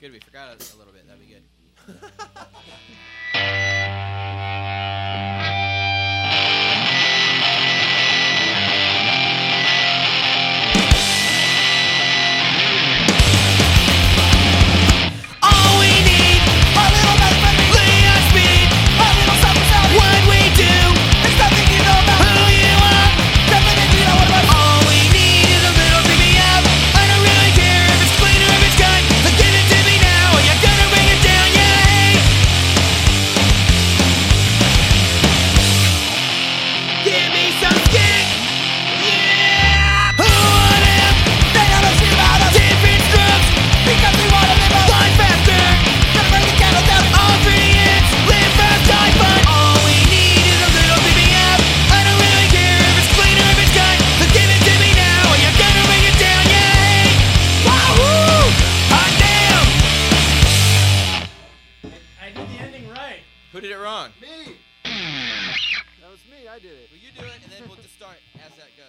Good, we forgot a little bit. That'd be good. Who did it wrong? Me. That was me. I did it. Well, you do it, and then we'll just start as that goes.